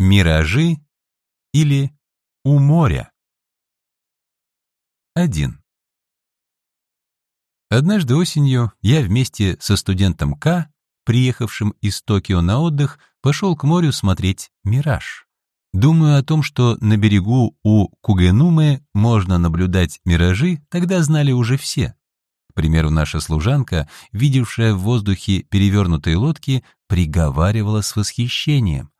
Миражи или у моря. 1. Однажды осенью я вместе со студентом К, приехавшим из Токио на отдых, пошел к морю смотреть «Мираж». Думаю о том, что на берегу у Кугенумы можно наблюдать миражи, тогда знали уже все. К примеру, наша служанка, видевшая в воздухе перевернутые лодки, приговаривала с восхищением.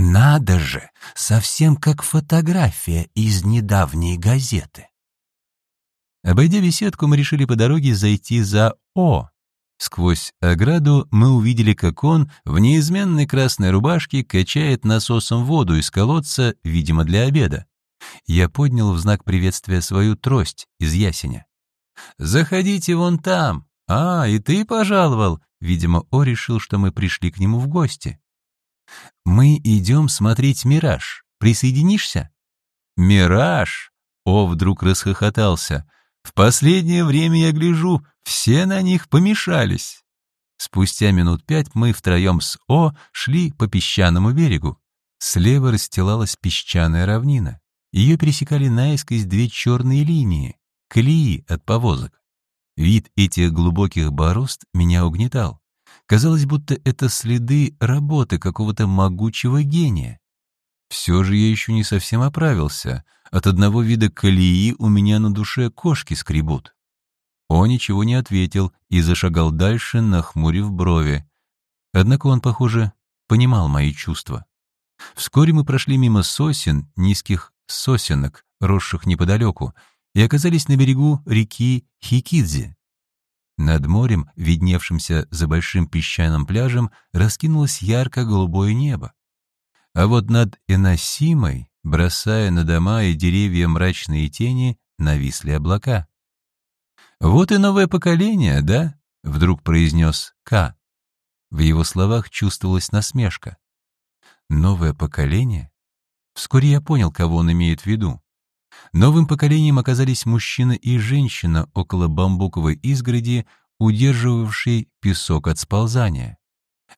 «Надо же! Совсем как фотография из недавней газеты!» Обойдя беседку, мы решили по дороге зайти за О. Сквозь ограду мы увидели, как он в неизменной красной рубашке качает насосом воду из колодца, видимо, для обеда. Я поднял в знак приветствия свою трость из ясеня. «Заходите вон там!» «А, и ты пожаловал!» Видимо, О решил, что мы пришли к нему в гости. «Мы идем смотреть «Мираж». Присоединишься?» «Мираж!» О вдруг расхохотался. В последнее время я гляжу, все на них помешались. Спустя минут пять мы втроем с О шли по песчаному берегу. Слева расстилалась песчаная равнина. Ее пересекали наискось две черные линии, колеи от повозок. Вид этих глубоких борозд меня угнетал. Казалось, будто это следы работы какого-то могучего гения. Все же я еще не совсем оправился. От одного вида колеи у меня на душе кошки скребут. Он ничего не ответил и зашагал дальше, нахмурив брови. Однако он, похоже, понимал мои чувства. Вскоре мы прошли мимо сосен, низких сосенок, росших неподалеку, и оказались на берегу реки Хикидзи. Над морем, видневшимся за большим песчаным пляжем, раскинулось ярко-голубое небо. А вот над Эносимой, бросая на дома и деревья мрачные тени, нависли облака. «Вот и новое поколение, да?» — вдруг произнес К. В его словах чувствовалась насмешка. «Новое поколение?» Вскоре я понял, кого он имеет в виду. Новым поколением оказались мужчина и женщина около бамбуковой изгороди, удерживавшей песок от сползания.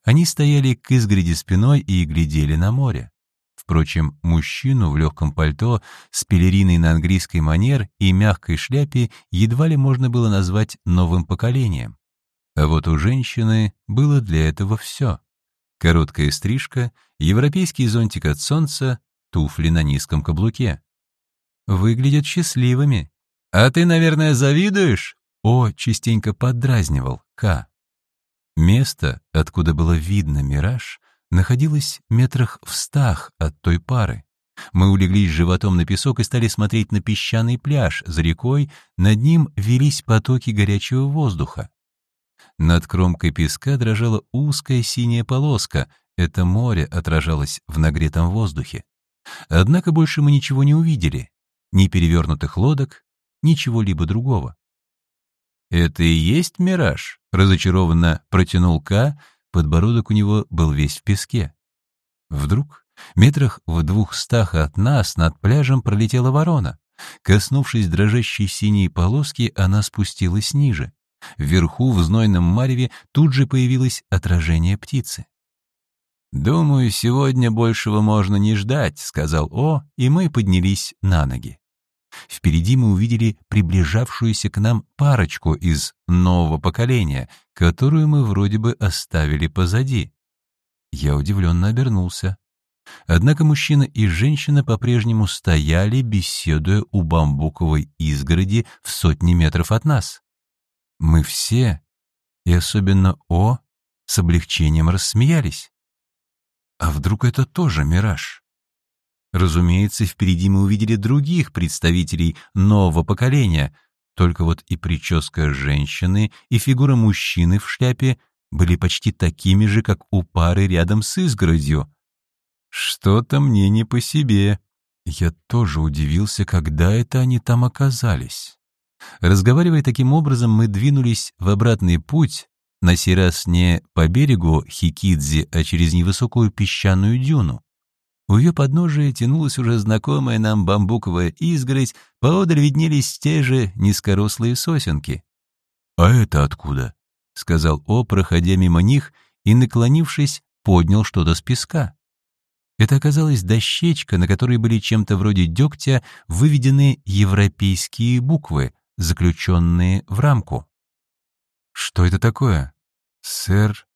Они стояли к изгороди спиной и глядели на море. Впрочем, мужчину в легком пальто с пелериной на английский манер и мягкой шляпе едва ли можно было назвать новым поколением. А вот у женщины было для этого все. Короткая стрижка, европейский зонтик от солнца, туфли на низком каблуке. Выглядят счастливыми. «А ты, наверное, завидуешь?» О частенько поддразнивал К. Место, откуда было видно мираж, находилось метрах в стах от той пары. Мы улеглись животом на песок и стали смотреть на песчаный пляж за рекой, над ним велись потоки горячего воздуха. Над кромкой песка дрожала узкая синяя полоска, это море отражалось в нагретом воздухе. Однако больше мы ничего не увидели, ни перевернутых лодок, ничего либо другого. «Это и есть мираж?» — разочарованно протянул Ка, подбородок у него был весь в песке. Вдруг, метрах в двухстах от нас, над пляжем пролетела ворона. Коснувшись дрожащей синей полоски, она спустилась ниже. Вверху, в знойном мареве, тут же появилось отражение птицы. «Думаю, сегодня большего можно не ждать», — сказал О, и мы поднялись на ноги. Впереди мы увидели приближавшуюся к нам парочку из нового поколения, которую мы вроде бы оставили позади. Я удивленно обернулся. Однако мужчина и женщина по-прежнему стояли, беседуя у бамбуковой изгороди в сотни метров от нас. Мы все, и особенно О, с облегчением рассмеялись. А вдруг это тоже мираж? Разумеется, впереди мы увидели других представителей нового поколения, только вот и прическа женщины, и фигура мужчины в шляпе были почти такими же, как у пары рядом с изгородью. Что-то мне не по себе. Я тоже удивился, когда это они там оказались. Разговаривая таким образом, мы двинулись в обратный путь, на сей раз не по берегу Хикидзи, а через невысокую песчаную дюну. У ее подножия тянулась уже знакомая нам бамбуковая изгородь, поодаль виднелись те же низкорослые сосенки. «А это откуда?» — сказал О, проходя мимо них, и, наклонившись, поднял что-то с песка. Это оказалась дощечка, на которой были чем-то вроде дегтя выведены европейские буквы, заключенные в рамку. Что это такое? Сэр,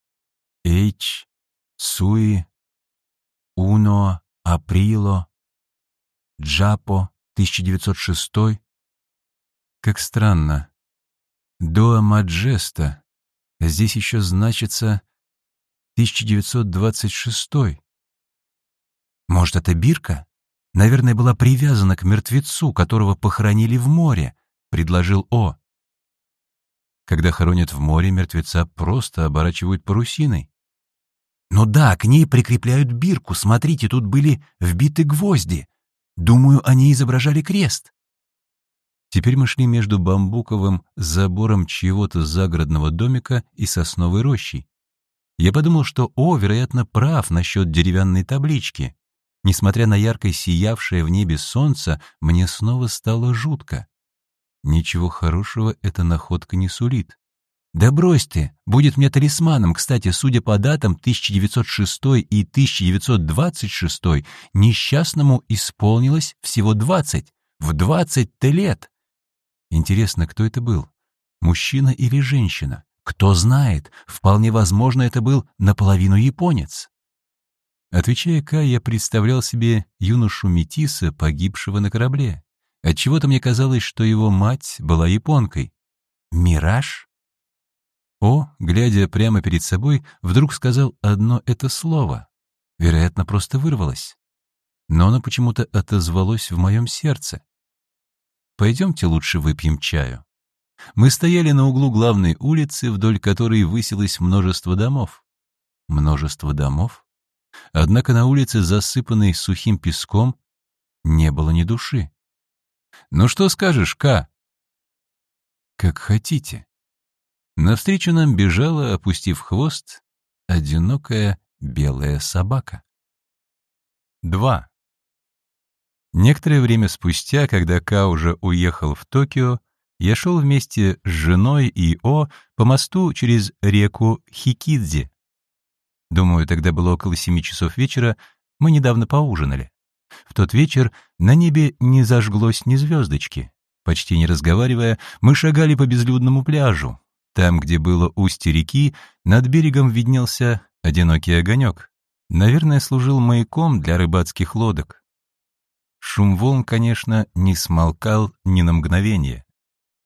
Эйч, Суи, Уно, Априло, Джапо, 1906. Как странно. Доа Маджеста. Здесь еще значится 1926. Может, это бирка? Наверное, была привязана к мертвецу, которого похоронили в море, предложил О. Когда хоронят в море, мертвеца просто оборачивают парусиной. Ну да, к ней прикрепляют бирку. Смотрите, тут были вбиты гвозди. Думаю, они изображали крест. Теперь мы шли между бамбуковым забором чьего-то загородного домика и сосновой рощей. Я подумал, что О, вероятно, прав насчет деревянной таблички. Несмотря на ярко сиявшее в небе солнце, мне снова стало жутко. Ничего хорошего эта находка не сулит. Да брось ты, будет мне талисманом. Кстати, судя по датам 1906 и 1926, несчастному исполнилось всего 20. В 20-то лет. Интересно, кто это был? Мужчина или женщина? Кто знает, вполне возможно, это был наполовину японец. Отвечая Ка, я представлял себе юношу Метиса, погибшего на корабле. Отчего-то мне казалось, что его мать была японкой. «Мираж?» О, глядя прямо перед собой, вдруг сказал одно это слово. Вероятно, просто вырвалось. Но оно почему-то отозвалось в моем сердце. «Пойдемте лучше выпьем чаю». Мы стояли на углу главной улицы, вдоль которой высилось множество домов. Множество домов? Однако на улице, засыпанной сухим песком, не было ни души. «Ну что скажешь, Ка?» «Как хотите». Навстречу нам бежала, опустив хвост, одинокая белая собака. 2. Некоторое время спустя, когда Ка уже уехал в Токио, я шел вместе с женой и О по мосту через реку Хикидзи. Думаю, тогда было около семи часов вечера, мы недавно поужинали. В тот вечер на небе не зажглось ни звездочки. Почти не разговаривая, мы шагали по безлюдному пляжу. Там, где было устье реки, над берегом виднелся одинокий огонек. Наверное, служил маяком для рыбацких лодок. Шум волн, конечно, не смолкал ни на мгновение.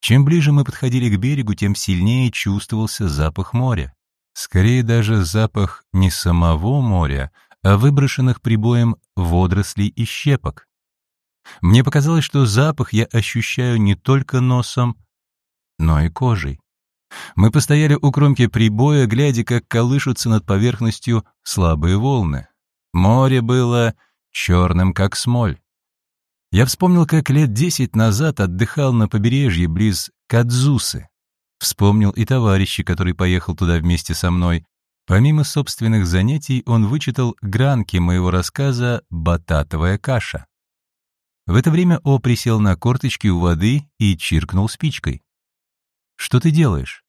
Чем ближе мы подходили к берегу, тем сильнее чувствовался запах моря. Скорее даже запах не самого моря, а выброшенных прибоем водорослей и щепок. Мне показалось, что запах я ощущаю не только носом, но и кожей. Мы постояли у кромки прибоя, глядя, как колышутся над поверхностью слабые волны. Море было черным, как смоль. Я вспомнил, как лет десять назад отдыхал на побережье близ Кадзусы. Вспомнил и товарища, который поехал туда вместе со мной. Помимо собственных занятий, он вычитал гранки моего рассказа «Бататовая каша». В это время О присел на корточки у воды и чиркнул спичкой. «Что ты делаешь?»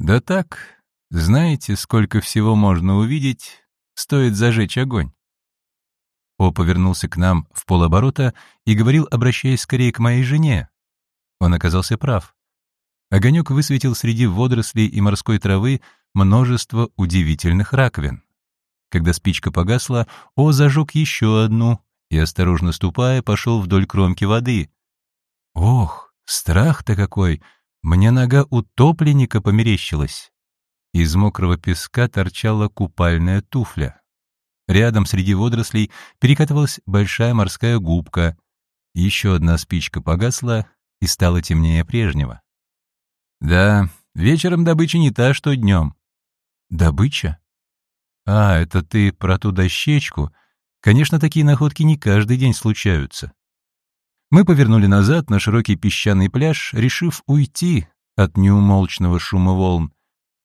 «Да так, знаете, сколько всего можно увидеть, стоит зажечь огонь». О повернулся к нам в полоборота и говорил, обращаясь скорее к моей жене. Он оказался прав. Огонек высветил среди водорослей и морской травы множество удивительных раковин. Когда спичка погасла, О зажег еще одну и, осторожно ступая, пошел вдоль кромки воды. Ох, страх-то какой! Мне нога утопленника померещилась. Из мокрого песка торчала купальная туфля. Рядом среди водорослей перекатывалась большая морская губка. Еще одна спичка погасла и стало темнее прежнего. Да, вечером добыча не та, что днем. Добыча? А, это ты про ту дощечку. Конечно, такие находки не каждый день случаются. Мы повернули назад на широкий песчаный пляж, решив уйти от неумолчного шума волн.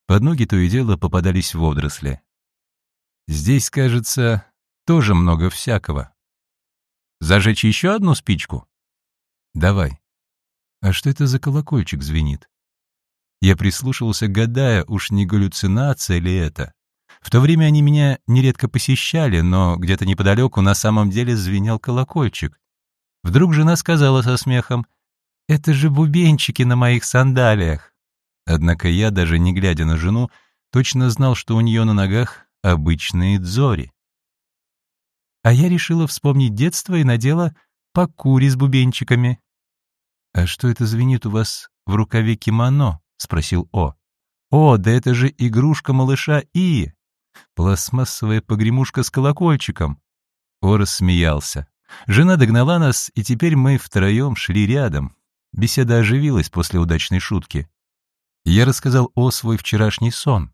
Под ноги то и дело попадались водоросли. Здесь, кажется, тоже много всякого. Зажечь еще одну спичку? Давай. А что это за колокольчик звенит? Я прислушивался, гадая, уж не галлюцинация ли это. В то время они меня нередко посещали, но где-то неподалеку на самом деле звенел колокольчик. Вдруг жена сказала со смехом, «Это же бубенчики на моих сандалиях». Однако я, даже не глядя на жену, точно знал, что у нее на ногах обычные дзори. А я решила вспомнить детство и надела покури с бубенчиками. «А что это звенит у вас в рукаве кимоно?» — спросил О. «О, да это же игрушка малыша И!» Пластмассовая погремушка с колокольчиком. О рассмеялся. Жена догнала нас, и теперь мы втроем шли рядом. Беседа оживилась после удачной шутки. Я рассказал О свой вчерашний сон.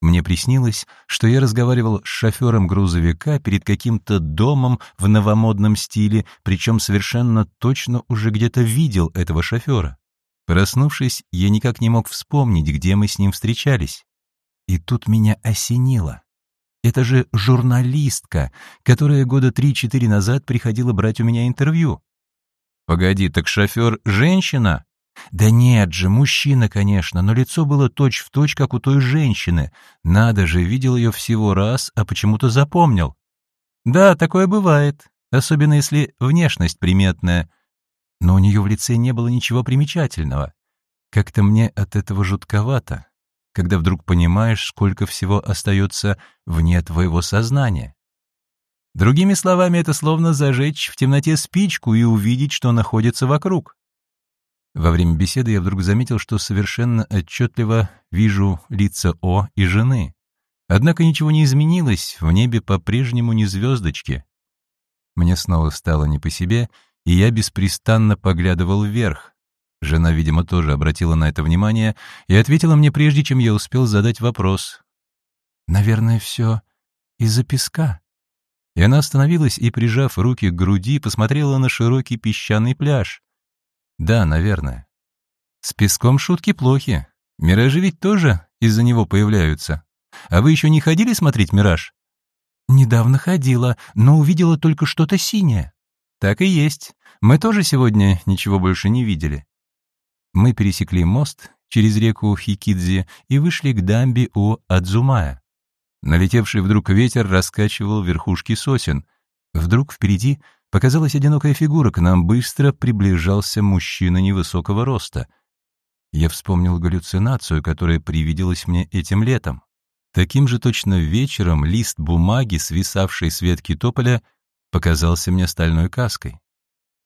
Мне приснилось, что я разговаривал с шофером грузовика перед каким-то домом в новомодном стиле, причем совершенно точно уже где-то видел этого шофера. Проснувшись, я никак не мог вспомнить, где мы с ним встречались. И тут меня осенило. Это же журналистка, которая года три-четыре назад приходила брать у меня интервью. Погоди, так шофер — женщина? Да нет же, мужчина, конечно, но лицо было точь-в-точь, точь, как у той женщины. Надо же, видел ее всего раз, а почему-то запомнил. Да, такое бывает, особенно если внешность приметная. Но у нее в лице не было ничего примечательного. Как-то мне от этого жутковато когда вдруг понимаешь, сколько всего остается вне твоего сознания. Другими словами, это словно зажечь в темноте спичку и увидеть, что находится вокруг. Во время беседы я вдруг заметил, что совершенно отчетливо вижу лица О и жены. Однако ничего не изменилось, в небе по-прежнему не звездочки. Мне снова стало не по себе, и я беспрестанно поглядывал вверх, Жена, видимо, тоже обратила на это внимание и ответила мне, прежде чем я успел задать вопрос. «Наверное, все из-за песка». И она остановилась и, прижав руки к груди, посмотрела на широкий песчаный пляж. «Да, наверное. С песком шутки плохи. Миражи ведь тоже из-за него появляются. А вы еще не ходили смотреть «Мираж»?» «Недавно ходила, но увидела только что-то синее». «Так и есть. Мы тоже сегодня ничего больше не видели. Мы пересекли мост через реку Хикидзи и вышли к дамбе у Адзумая. Налетевший вдруг ветер раскачивал верхушки сосен. Вдруг впереди показалась одинокая фигура, к нам быстро приближался мужчина невысокого роста. Я вспомнил галлюцинацию, которая привиделась мне этим летом. Таким же точно вечером лист бумаги, свисавший с ветки тополя, показался мне стальной каской.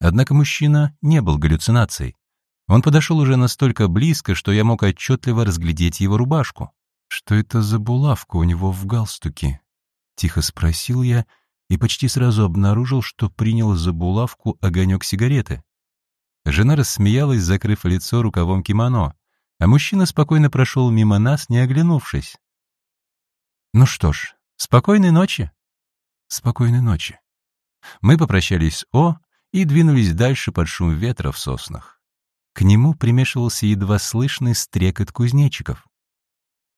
Однако мужчина не был галлюцинацией. Он подошел уже настолько близко, что я мог отчетливо разглядеть его рубашку. «Что это за булавка у него в галстуке?» Тихо спросил я и почти сразу обнаружил, что принял за булавку огонек сигареты. Жена рассмеялась, закрыв лицо рукавом кимоно, а мужчина спокойно прошел мимо нас, не оглянувшись. «Ну что ж, спокойной ночи!» «Спокойной ночи!» Мы попрощались с О и двинулись дальше под шум ветра в соснах. К нему примешивался едва слышный стрекот кузнечиков.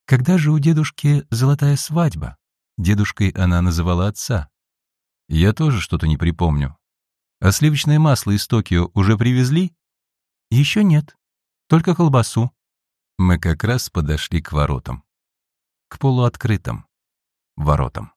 Когда же у дедушки золотая свадьба? Дедушкой она называла отца. Я тоже что-то не припомню. А сливочное масло из Токио уже привезли? Еще нет. Только колбасу. Мы как раз подошли к воротам. К полуоткрытым воротам.